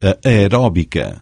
aeróbica.